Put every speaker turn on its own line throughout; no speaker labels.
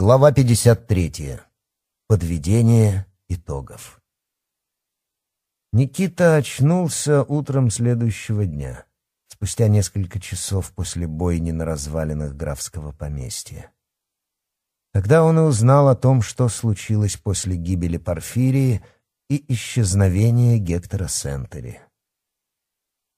Глава 53. Подведение итогов. Никита очнулся утром следующего дня, спустя несколько часов после бойни на развалинах графского поместья. Когда он и узнал о том, что случилось после гибели Порфирии и исчезновения Гектора Сентери.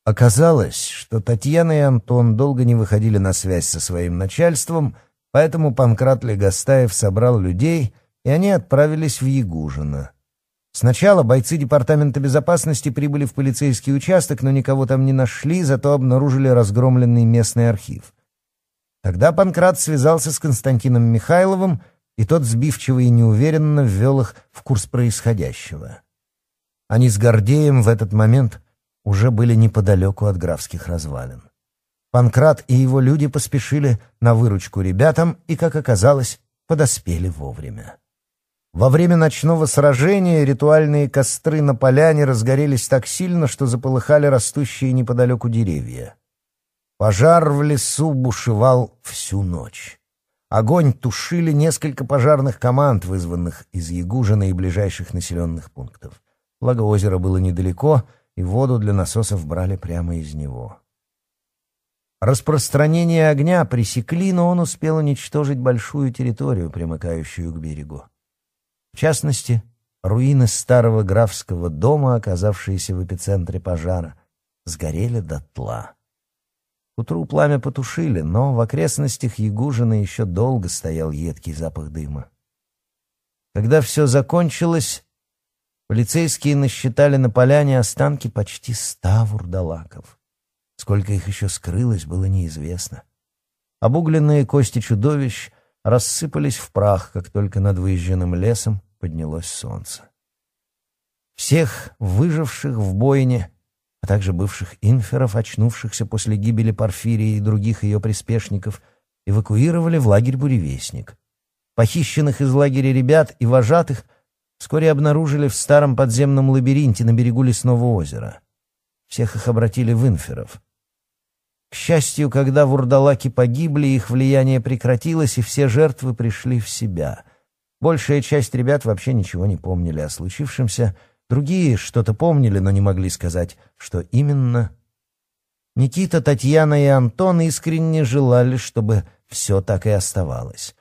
Оказалось, что Татьяна и Антон долго не выходили на связь со своим начальством — Поэтому Панкрат Легостаев собрал людей, и они отправились в Ягужино. Сначала бойцы Департамента безопасности прибыли в полицейский участок, но никого там не нашли, зато обнаружили разгромленный местный архив. Тогда Панкрат связался с Константином Михайловым, и тот сбивчиво и неуверенно ввел их в курс происходящего. Они с Гордеем в этот момент уже были неподалеку от графских развалин. Панкрат и его люди поспешили на выручку ребятам и, как оказалось, подоспели вовремя. Во время ночного сражения ритуальные костры на поляне разгорелись так сильно, что заполыхали растущие неподалеку деревья. Пожар в лесу бушевал всю ночь. Огонь тушили несколько пожарных команд, вызванных из Ягужина и ближайших населенных пунктов. Благо озеро было недалеко, и воду для насосов брали прямо из него. Распространение огня пресекли, но он успел уничтожить большую территорию, примыкающую к берегу. В частности, руины старого графского дома, оказавшиеся в эпицентре пожара, сгорели дотла. К утру пламя потушили, но в окрестностях Ягужина еще долго стоял едкий запах дыма. Когда все закончилось, полицейские насчитали на поляне останки почти ста вурдалаков — Сколько их еще скрылось, было неизвестно. Обугленные кости чудовищ рассыпались в прах, как только над выезженным лесом поднялось солнце. Всех выживших в бойне, а также бывших инферов, очнувшихся после гибели Порфирии и других ее приспешников, эвакуировали в лагерь «Буревестник». Похищенных из лагеря ребят и вожатых вскоре обнаружили в старом подземном лабиринте на берегу лесного озера. Всех их обратили в инферов — к счастью, когда вурдалаки погибли, их влияние прекратилось, и все жертвы пришли в себя. Большая часть ребят вообще ничего не помнили о случившемся, другие что-то помнили, но не могли сказать, что именно. Никита, Татьяна и Антон искренне желали, чтобы все так и оставалось.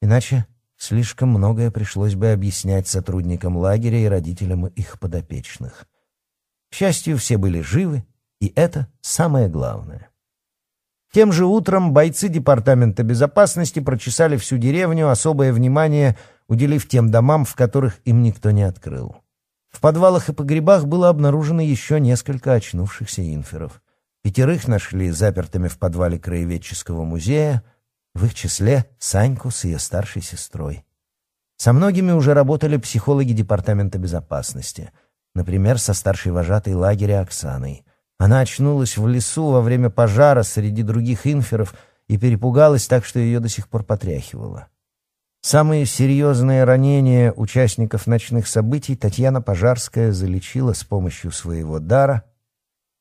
Иначе слишком многое пришлось бы объяснять сотрудникам лагеря и родителям их подопечных. К счастью, все были живы, и это самое главное. Тем же утром бойцы Департамента безопасности прочесали всю деревню, особое внимание уделив тем домам, в которых им никто не открыл. В подвалах и погребах было обнаружено еще несколько очнувшихся инферов. Пятерых нашли запертыми в подвале краеведческого музея, в их числе Саньку с ее старшей сестрой. Со многими уже работали психологи Департамента безопасности, например, со старшей вожатой лагеря Оксаной. Она очнулась в лесу во время пожара среди других инферов и перепугалась так, что ее до сих пор потряхивало. Самые серьезные ранения участников ночных событий Татьяна Пожарская залечила с помощью своего дара,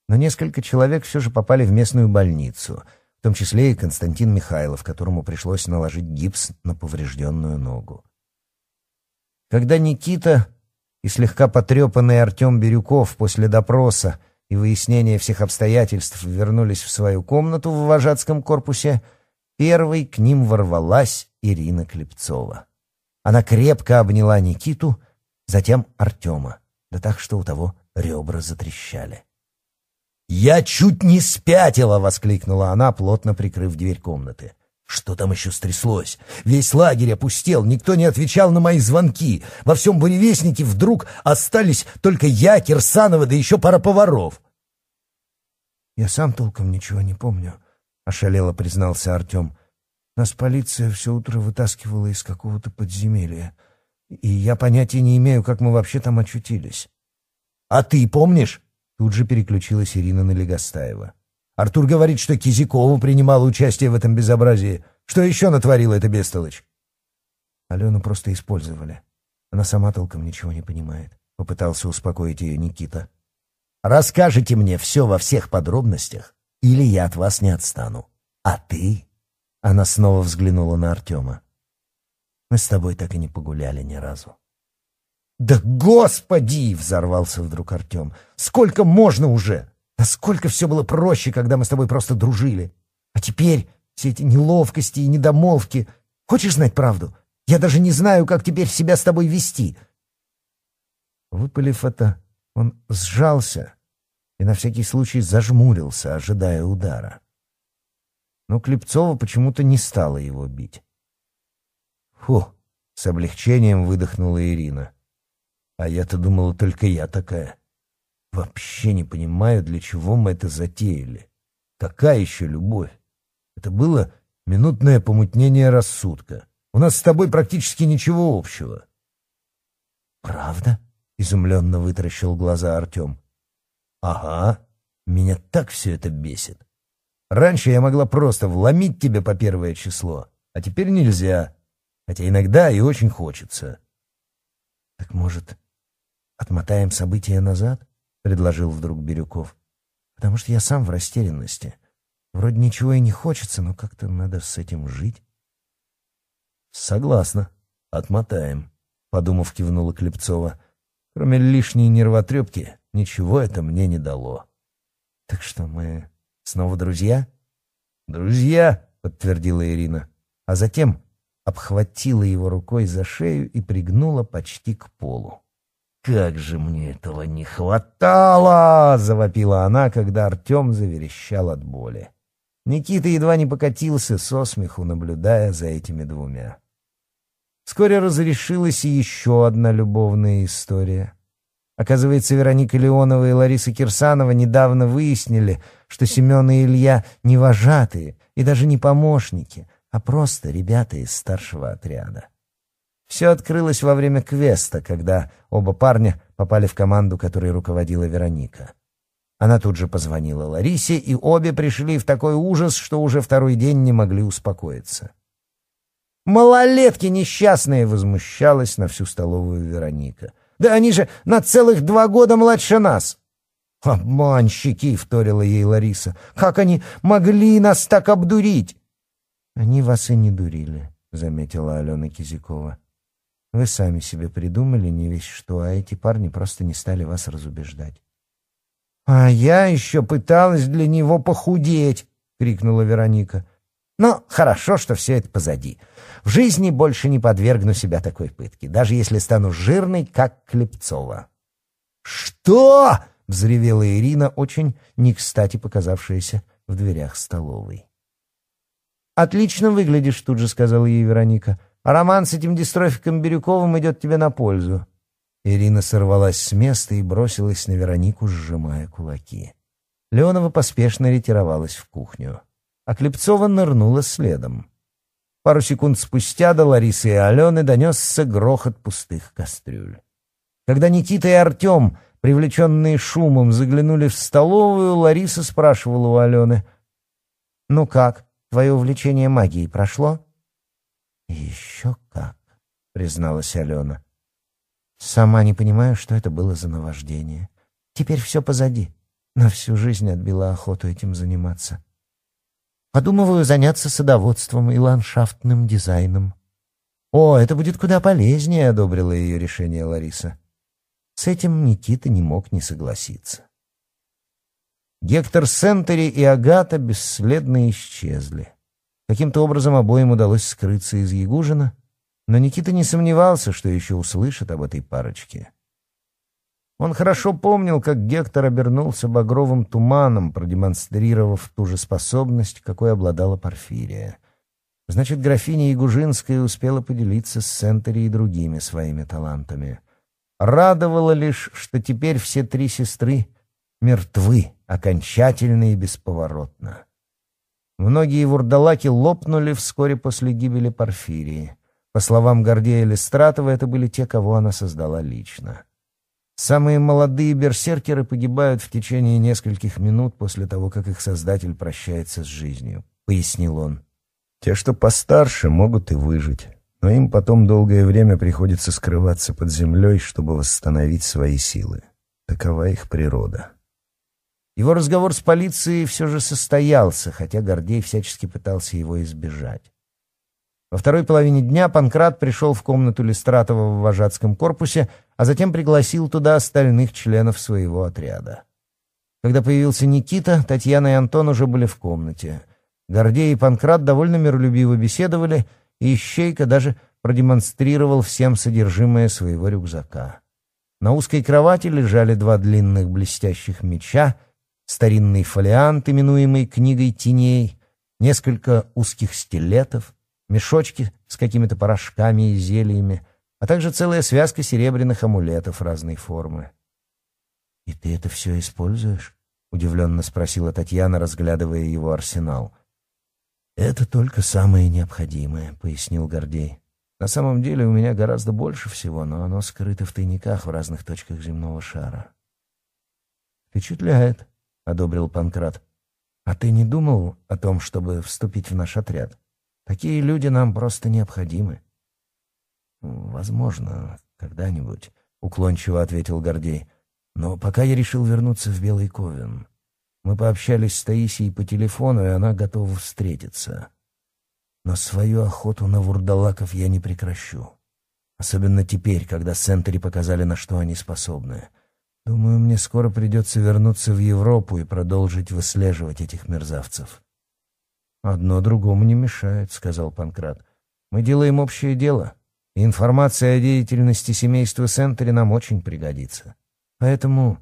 но несколько человек все же попали в местную больницу, в том числе и Константин Михайлов, которому пришлось наложить гипс на поврежденную ногу. Когда Никита и слегка потрепанный Артем Бирюков после допроса и выяснение всех обстоятельств вернулись в свою комнату в вожатском корпусе, первой к ним ворвалась Ирина Клепцова. Она крепко обняла Никиту, затем Артема, да так, что у того ребра затрещали. «Я чуть не спятила!» — воскликнула она, плотно прикрыв дверь комнаты. Что там еще стряслось? Весь лагерь опустел, никто не отвечал на мои звонки. Во всем буревестнике вдруг остались только я, Кирсанова, да еще пара поваров. «Я сам толком ничего не помню», — ошалело признался Артем. «Нас полиция все утро вытаскивала из какого-то подземелья, и я понятия не имею, как мы вообще там очутились». «А ты помнишь?» — тут же переключилась Ирина на Легостаева. Артур говорит, что Кизякову принимала участие в этом безобразии. Что еще натворила эта бестолочь?» Алену просто использовали. Она сама толком ничего не понимает. Попытался успокоить ее Никита. «Расскажите мне все во всех подробностях, или я от вас не отстану. А ты?» Она снова взглянула на Артема. «Мы с тобой так и не погуляли ни разу». «Да господи!» — взорвался вдруг Артем. «Сколько можно уже?» Насколько все было проще, когда мы с тобой просто дружили. А теперь все эти неловкости и недомолвки. Хочешь знать правду? Я даже не знаю, как теперь себя с тобой вести. Выпалив это, он сжался и на всякий случай зажмурился, ожидая удара. Но Клепцова почему-то не стала его бить. «Фу!» — с облегчением выдохнула Ирина. «А я-то думала, только я такая» вообще не понимаю, для чего мы это затеяли. Какая еще любовь? Это было минутное помутнение рассудка. У нас с тобой практически ничего общего. Правда? Изумленно вытаращил глаза Артем. Ага, меня так все это бесит. Раньше я могла просто вломить тебе по первое число, а теперь нельзя. Хотя иногда и очень хочется. Так может, отмотаем события назад? предложил вдруг Бирюков. «Потому что я сам в растерянности. Вроде ничего и не хочется, но как-то надо с этим жить». «Согласна. Отмотаем», — подумав, кивнула Клепцова. «Кроме лишней нервотрепки, ничего это мне не дало». «Так что мы снова друзья?» «Друзья», — подтвердила Ирина. А затем обхватила его рукой за шею и пригнула почти к полу. Как же мне этого не хватало! — завопила она, когда Артем заверещал от боли. Никита едва не покатился со смеху, наблюдая за этими двумя. Вскоре разрешилась и еще одна любовная история. Оказывается, Вероника Леонова и Лариса Кирсанова недавно выяснили, что Семен и Илья не вожатые и даже не помощники, а просто ребята из старшего отряда. Все открылось во время квеста, когда оба парня попали в команду, которой руководила Вероника. Она тут же позвонила Ларисе, и обе пришли в такой ужас, что уже второй день не могли успокоиться. «Малолетки несчастные!» — возмущалась на всю столовую Вероника. «Да они же на целых два года младше нас!» «Обманщики!» — вторила ей Лариса. «Как они могли нас так обдурить?» «Они вас и не дурили», — заметила Алена Кизякова. Вы сами себе придумали не вещи, что, а эти парни просто не стали вас разубеждать. «А я еще пыталась для него похудеть!» — крикнула Вероника. «Но хорошо, что все это позади. В жизни больше не подвергну себя такой пытке, даже если стану жирной, как Клепцова». «Что?» — взревела Ирина, очень не кстати показавшаяся в дверях столовой. «Отлично выглядишь», — тут же сказала ей Вероника. «Вероника». Роман с этим дистрофиком Бирюковым идет тебе на пользу». Ирина сорвалась с места и бросилась на Веронику, сжимая кулаки. Леонова поспешно ретировалась в кухню. А Клепцова нырнула следом. Пару секунд спустя до Ларисы и Алены донесся грохот пустых кастрюль. Когда Никита и Артем, привлеченные шумом, заглянули в столовую, Лариса спрашивала у Алены. «Ну как, твое увлечение магией прошло?» «Еще как!» — призналась Алена. «Сама не понимаю, что это было за наваждение. Теперь все позади. На всю жизнь отбила охоту этим заниматься. Подумываю заняться садоводством и ландшафтным дизайном». «О, это будет куда полезнее», — одобрила ее решение Лариса. С этим Никита не мог не согласиться. Гектор Сентери и Агата бесследно исчезли. Каким-то образом обоим удалось скрыться из Ягужина, но Никита не сомневался, что еще услышит об этой парочке. Он хорошо помнил, как Гектор обернулся багровым туманом, продемонстрировав ту же способность, какой обладала Порфирия. Значит, графиня Ягужинская успела поделиться с Сентери и другими своими талантами. Радовало лишь, что теперь все три сестры мертвы окончательно и бесповоротно. Многие вурдалаки лопнули вскоре после гибели Порфирии. По словам Гордея Листратова, это были те, кого она создала лично. Самые молодые берсеркеры погибают в течение нескольких минут после того, как их создатель прощается с жизнью, — пояснил он. Те, что постарше, могут и выжить, но им потом долгое время приходится скрываться под землей, чтобы восстановить свои силы. Такова их природа. Его разговор с полицией все же состоялся, хотя Гордей всячески пытался его избежать. Во второй половине дня Панкрат пришел в комнату Листратова в вожатском корпусе, а затем пригласил туда остальных членов своего отряда. Когда появился Никита, Татьяна и Антон уже были в комнате. Гордей и Панкрат довольно миролюбиво беседовали, и Ищейка даже продемонстрировал всем содержимое своего рюкзака. На узкой кровати лежали два длинных блестящих меча — старинный фолиант, именуемый книгой теней, несколько узких стилетов, мешочки с какими-то порошками и зельями, а также целая связка серебряных амулетов разной формы. «И ты это все используешь?» — удивленно спросила Татьяна, разглядывая его арсенал. «Это только самое необходимое», — пояснил Гордей. «На самом деле у меня гораздо больше всего, но оно скрыто в тайниках в разных точках земного шара». «Впечатляет», — одобрил Панкрат. «А ты не думал о том, чтобы вступить в наш отряд? Такие люди нам просто необходимы». «Возможно, когда-нибудь», — уклончиво ответил Гордей. «Но пока я решил вернуться в Белый Ковен. Мы пообщались с Таисией по телефону, и она готова встретиться. Но свою охоту на вурдалаков я не прекращу. Особенно теперь, когда Сентери показали, на что они способны». Думаю, мне скоро придется вернуться в Европу и продолжить выслеживать этих мерзавцев. «Одно другому не мешает», — сказал Панкрат. «Мы делаем общее дело. И информация о деятельности семейства Сентери нам очень пригодится. Поэтому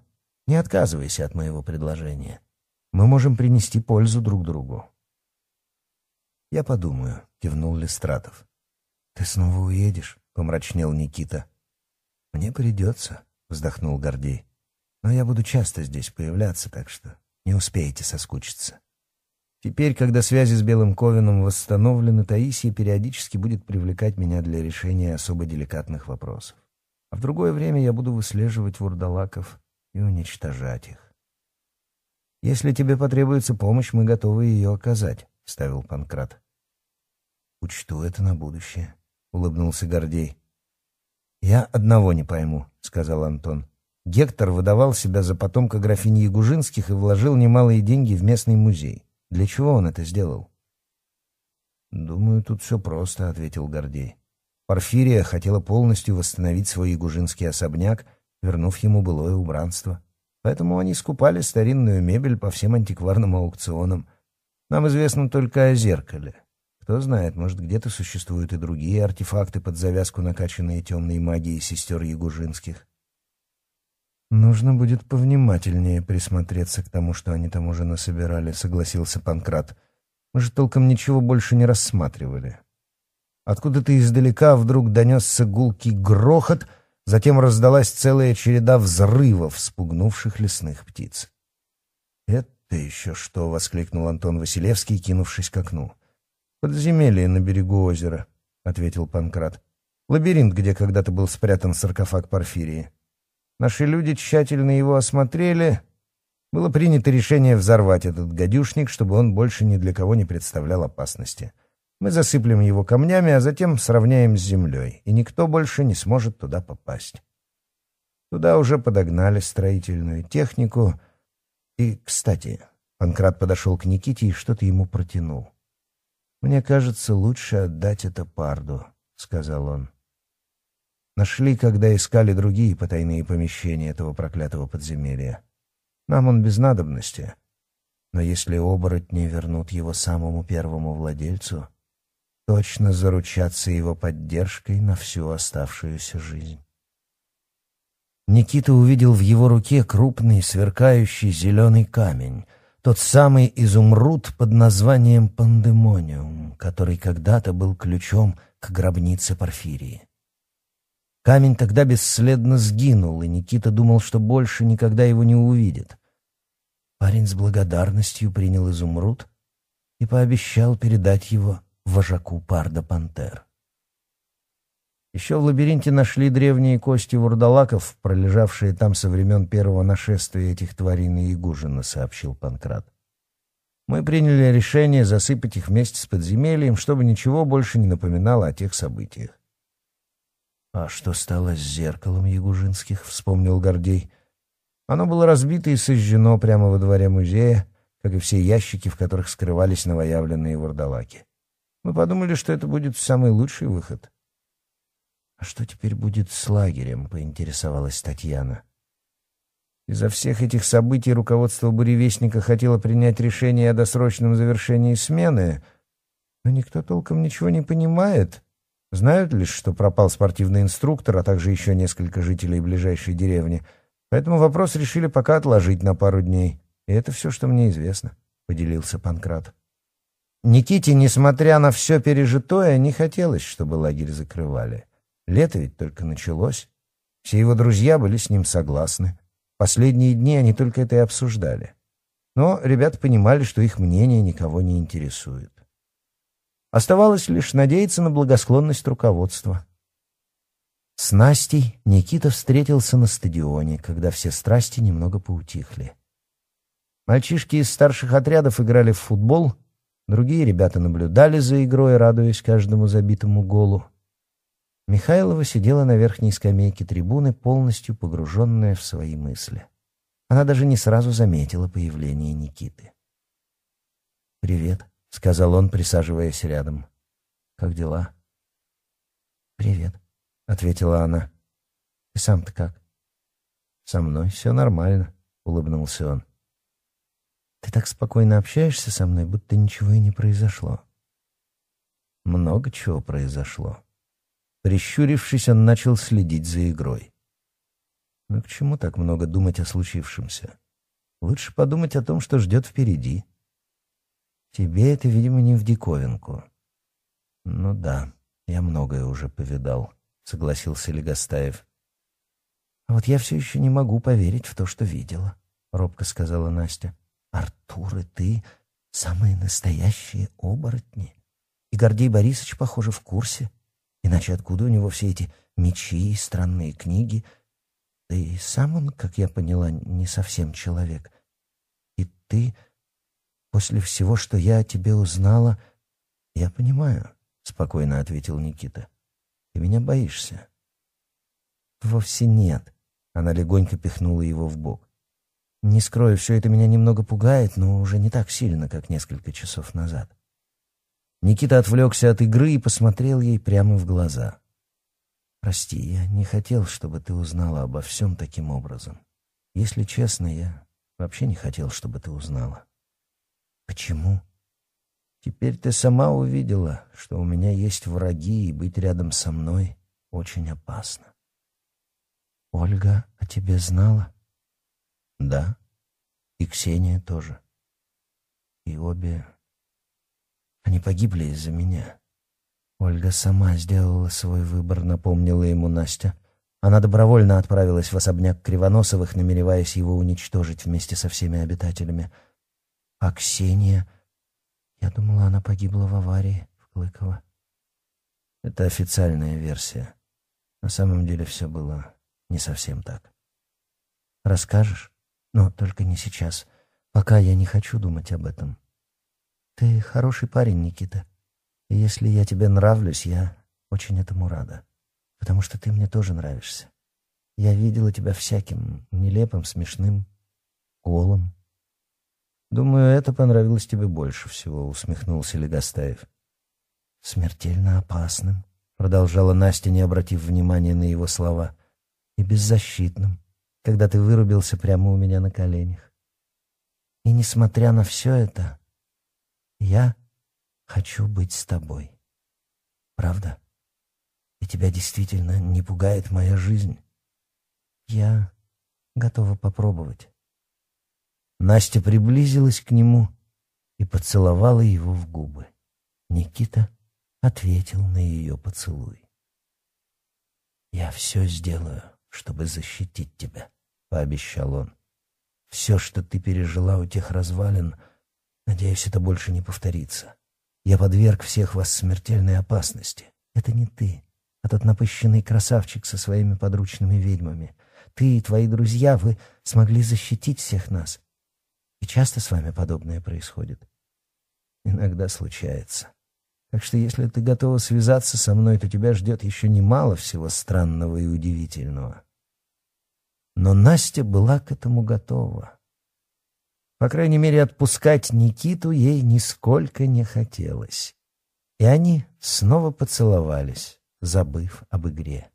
не отказывайся от моего предложения. Мы можем принести пользу друг другу». «Я подумаю», — кивнул Листратов. «Ты снова уедешь?» — помрачнел Никита. «Мне придется», — вздохнул Гордей но я буду часто здесь появляться, так что не успеете соскучиться. Теперь, когда связи с Белым Ковином восстановлены, Таисия периодически будет привлекать меня для решения особо деликатных вопросов. А в другое время я буду выслеживать вурдалаков и уничтожать их. «Если тебе потребуется помощь, мы готовы ее оказать», — вставил Панкрат. «Учту это на будущее», — улыбнулся Гордей. «Я одного не пойму», — сказал Антон. Гектор выдавал себя за потомка графини Ягужинских и вложил немалые деньги в местный музей. Для чего он это сделал? «Думаю, тут все просто», — ответил Гордей. Порфирия хотела полностью восстановить свой ягужинский особняк, вернув ему былое убранство. Поэтому они скупали старинную мебель по всем антикварным аукционам. Нам известно только о зеркале. Кто знает, может, где-то существуют и другие артефакты под завязку, накачанные темной магией сестер Ягужинских. «Нужно будет повнимательнее присмотреться к тому, что они там уже насобирали», — согласился Панкрат. «Мы же толком ничего больше не рассматривали». Откуда-то издалека вдруг донесся гулкий грохот, затем раздалась целая череда взрывов, спугнувших лесных птиц. «Это еще что!» — воскликнул Антон Василевский, кинувшись к окну. «Подземелье на берегу озера», — ответил Панкрат. «Лабиринт, где когда-то был спрятан саркофаг Порфирии». Наши люди тщательно его осмотрели. Было принято решение взорвать этот гадюшник, чтобы он больше ни для кого не представлял опасности. Мы засыплем его камнями, а затем сравняем с землей, и никто больше не сможет туда попасть. Туда уже подогнали строительную технику. И, кстати, Панкрат подошел к Никите и что-то ему протянул. «Мне кажется, лучше отдать это Парду», — сказал он. Нашли, когда искали другие потайные помещения этого проклятого подземелья. Нам он без надобности. Но если оборотни вернут его самому первому владельцу, точно заручаться его поддержкой на всю оставшуюся жизнь. Никита увидел в его руке крупный сверкающий зеленый камень, тот самый изумруд под названием пандемониум, который когда-то был ключом к гробнице Порфирии. Камень тогда бесследно сгинул, и Никита думал, что больше никогда его не увидит. Парень с благодарностью принял изумруд и пообещал передать его вожаку парда пантер. Еще в лабиринте нашли древние кости вурдалаков, пролежавшие там со времен первого нашествия этих тварей на Ягужина, сообщил Панкрат. Мы приняли решение засыпать их вместе с подземельем, чтобы ничего больше не напоминало о тех событиях. А что стало с зеркалом Ягужинских, вспомнил Гордей. Оно было разбито и сожжено прямо во дворе музея, как и все ящики, в которых скрывались новоявленные вурдалаки. Мы подумали, что это будет самый лучший выход. «А что теперь будет с лагерем?» — поинтересовалась Татьяна. Из-за всех этих событий руководство «Буревестника» хотело принять решение о досрочном завершении смены, но никто толком ничего не понимает. Знают лишь, что пропал спортивный инструктор, а также еще несколько жителей ближайшей деревни. Поэтому вопрос решили пока отложить на пару дней. И это все, что мне известно», — поделился Панкрат. Никите, несмотря на все пережитое, не хотелось, чтобы лагерь закрывали. Лето ведь только началось. Все его друзья были с ним согласны. Последние дни они только это и обсуждали. Но ребята понимали, что их мнение никого не интересует. Оставалось лишь надеяться на благосклонность руководства. С Настей Никита встретился на стадионе, когда все страсти немного поутихли. Мальчишки из старших отрядов играли в футбол, другие ребята наблюдали за игрой, радуясь каждому забитому голу. Михайлова сидела на верхней скамейке трибуны, полностью погруженная в свои мысли. Она даже не сразу заметила появление Никиты. «Привет», — сказал он, присаживаясь рядом. «Как дела?» «Привет», — ответила она. «Ты сам-то как?» «Со мной все нормально», — улыбнулся он. «Ты так спокойно общаешься со мной, будто ничего и не произошло». Много чего произошло. Прищурившись, он начал следить за игрой. Но к чему так много думать о случившемся? Лучше подумать о том, что ждет впереди. Тебе это, видимо, не в диковинку. Ну да, я многое уже повидал, согласился Легостаев. А вот я все еще не могу поверить в то, что видела, робко сказала Настя. Артур и ты самые настоящие оборотни. И Гордей Борисович, похоже, в курсе. Иначе откуда у него все эти мечи и странные книги? Да и сам он, как я поняла, не совсем человек. И ты После всего, что я о тебе узнала, я понимаю, — спокойно ответил Никита. Ты меня боишься. Вовсе нет. Она легонько пихнула его в бок. Не скрою, все это меня немного пугает, но уже не так сильно, как несколько часов назад. Никита отвлекся от игры и посмотрел ей прямо в глаза. «Прости, я не хотел, чтобы ты узнала обо всем таким образом. Если честно, я вообще не хотел, чтобы ты узнала. Почему? Теперь ты сама увидела, что у меня есть враги, и быть рядом со мной очень опасно. Ольга о тебе знала? Да. И Ксения тоже. И обе... Они погибли из-за меня. Ольга сама сделала свой выбор, напомнила ему Настя. Она добровольно отправилась в особняк Кривоносовых, намереваясь его уничтожить вместе со всеми обитателями — а Ксения? Я думала, она погибла в аварии в Клыково. Это официальная версия. На самом деле все было не совсем так. Расскажешь? Но только не сейчас. Пока я не хочу думать об этом. Ты хороший парень, Никита. И если я тебе нравлюсь, я очень этому рада. Потому что ты мне тоже нравишься. Я видела тебя всяким, нелепым, смешным, голым, Думаю, это понравилось тебе больше всего, усмехнулся Легостаев. Смертельно опасным, продолжала Настя, не обратив внимания на его слова, и беззащитным, когда ты вырубился прямо у меня на коленях. И несмотря на все это, я хочу быть с тобой. Правда? И тебя действительно не пугает моя жизнь? Я готова попробовать. Настя приблизилась к нему и поцеловала его в губы. Никита ответил на ее поцелуй. «Я все сделаю, чтобы защитить тебя», — пообещал он. «Все, что ты пережила у тех развалин, надеюсь, это больше не повторится. Я подверг всех вас смертельной опасности. Это не ты, а тот напыщенный красавчик со своими подручными ведьмами. Ты и твои друзья, вы смогли защитить всех нас, и часто с вами подобное происходит? Иногда случается. Так что если ты готова связаться со мной, то тебя ждет еще немало всего странного и удивительного. Но Настя была к этому готова. По крайней мере, отпускать Никиту ей нисколько не хотелось. И они снова поцеловались, забыв об игре.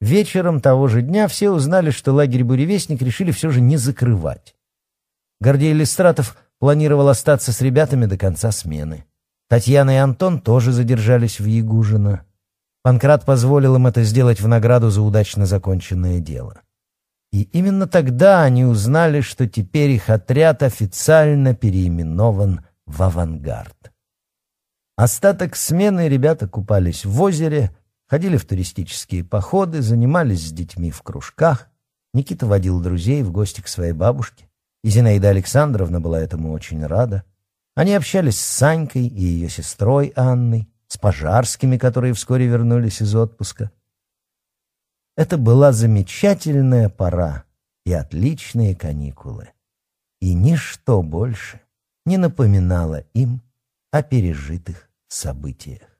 Вечером того же дня все узнали, что лагерь «Буревестник» решили все же не закрывать. Гордей Листратов планировал остаться с ребятами до конца смены. Татьяна и Антон тоже задержались в Ягужино. Панкрат позволил им это сделать в награду за удачно законченное дело. И именно тогда они узнали, что теперь их отряд официально переименован в «Авангард». Остаток смены ребята купались в озере – Ходили в туристические походы, занимались с детьми в кружках. Никита водил друзей в гости к своей бабушке. И Зинаида Александровна была этому очень рада. Они общались с Санькой и ее сестрой Анной, с пожарскими, которые вскоре вернулись из отпуска. Это была замечательная пора и отличные каникулы. И ничто больше не напоминало им о пережитых событиях.